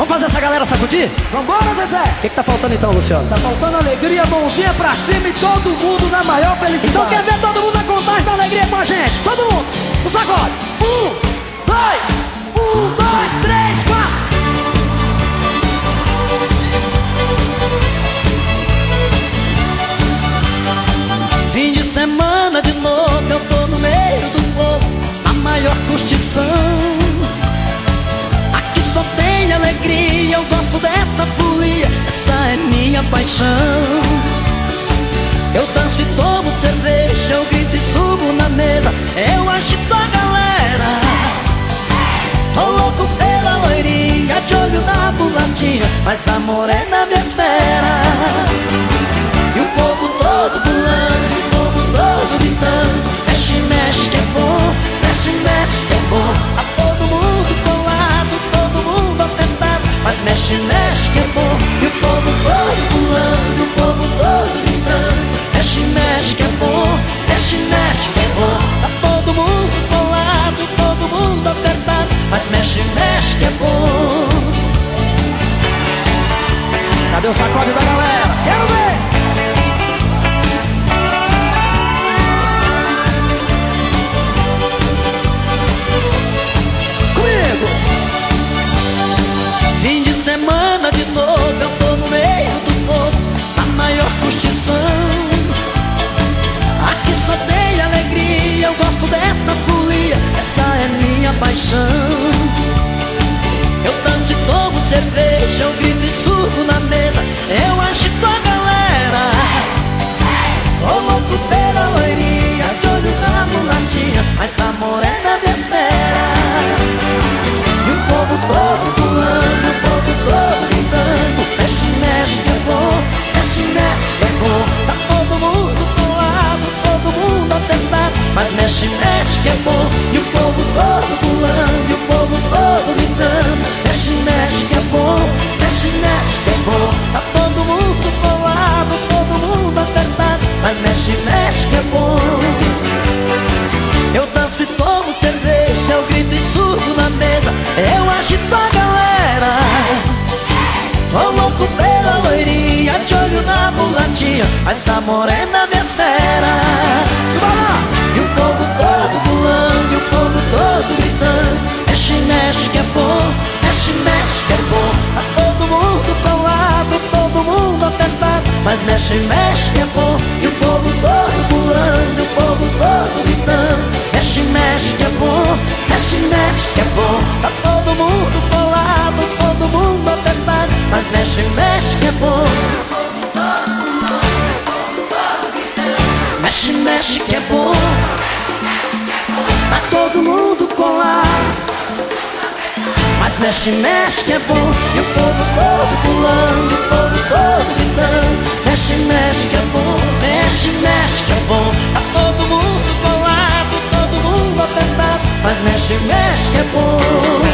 Vamos fazer essa galera sacudir? Vambora, Zezé! O que, que tá faltando então, Luciano? Tá faltando alegria, mãozinha pra cima e todo mundo na maior felicidade. Então quer ver todo mundo na contagem da alegria com a gente? Todo mundo! No sacode! Essa é minha paixão. Eu danço e tomo cerveja, eu grito e subo na mesa, eu agito a galera. Tô louco pela loirinha, de olho na bulatinha, mas a morena me espera. E o povo todo pulando, o povo todo gritando Mexe, mexe que é bom, mexe, mexe que é bom Tá todo mundo colado, todo mundo apertado Mas mexe, mexe que é bom o sacode da galera? Quero ver! comigo. Fim de semana de novo, eu tô no meio do povo, a maior curtição. Aqui só tem alegria, eu gosto dessa folia, essa é minha paixão. Eu danço e tomo cerveja, eu grito mexe, que é bom eu danço e tomo cerveja, eu grito e subo na mesa, eu agito a galera. Tô louco pela loirinha, de olho na mulatinha, mas a morena me espera. E o povo todo pulando, e o povo todo gritando, mexe, mexe que é bom, mexe, mexe que é bom. Tá todo mundo colado, todo mundo apertado, mas mexe, mexe que é bom. E o povo todo pulando, e o povo todo gritando. Mexe, mexe que é bom, mexe, mexe que é bom. Tá todo mundo colado, todo mundo apertado. Mas mexe, mexe que é bom. Mexe, mexe que é bom. Tá todo mundo colado. Mas mexe, mexe que é bom. E o povo todo pulando, o povo todo mexe, mexe que é bom.